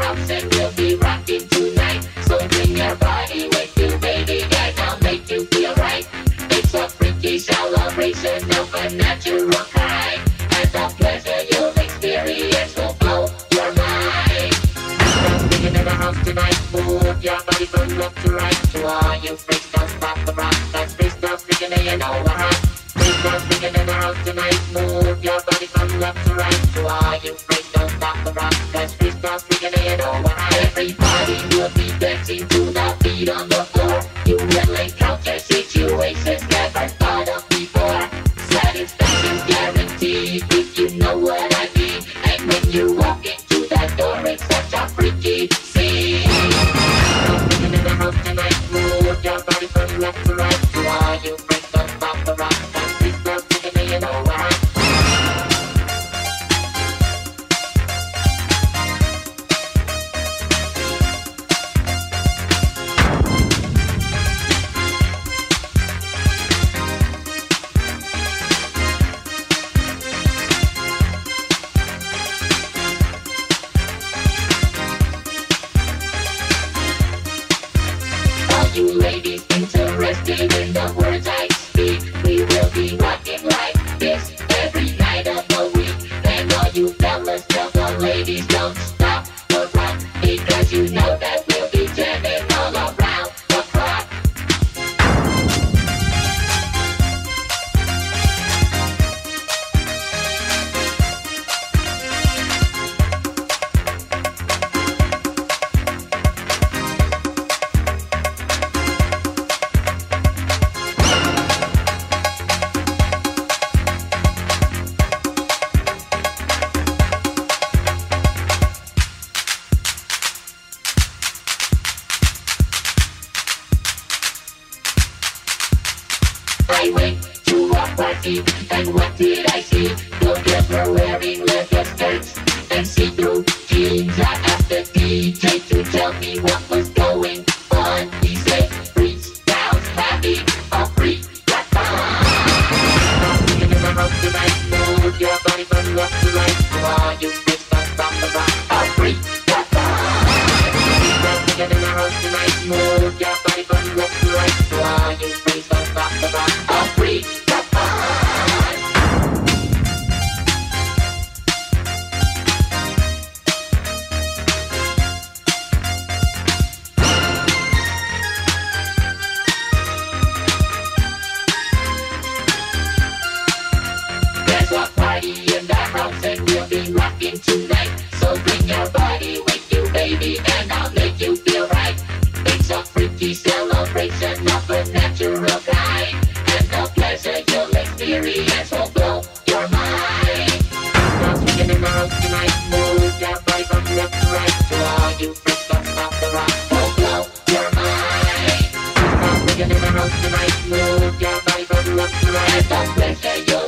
and we'll be rocking tonight. So bring your body with you, baby, I'll make you feel right. It's a freaky celebration of a natural high. And the pleasure you'll experience will blow your mind. In house tonight. Move your body to right. To all you freaks, don't stop the rock. That's freestyle speaking and you know to all you don't stop the rock. That's freestyle and you know. Everybody will be dancing to the beat on the floor. You will encounter situations never thought of before. Satisfaction's guaranteed if you know what I mean. And when you walk into that door, it's such a freaky interested in I went to a party, and what did I see? Girls were wearing leather skirts party in the and we'll be rocking tonight. So bring your body with you, baby, and I'll make you feel right. It's a freaky celebration of a natural kind. And the pleasure you'll experience will blow your mind. Now swinging in the house tonight, move your body from left to right. To all you freaks, rock, will blow your mind. Now swinging in the house tonight, move your body from left to right. The pleasure you'll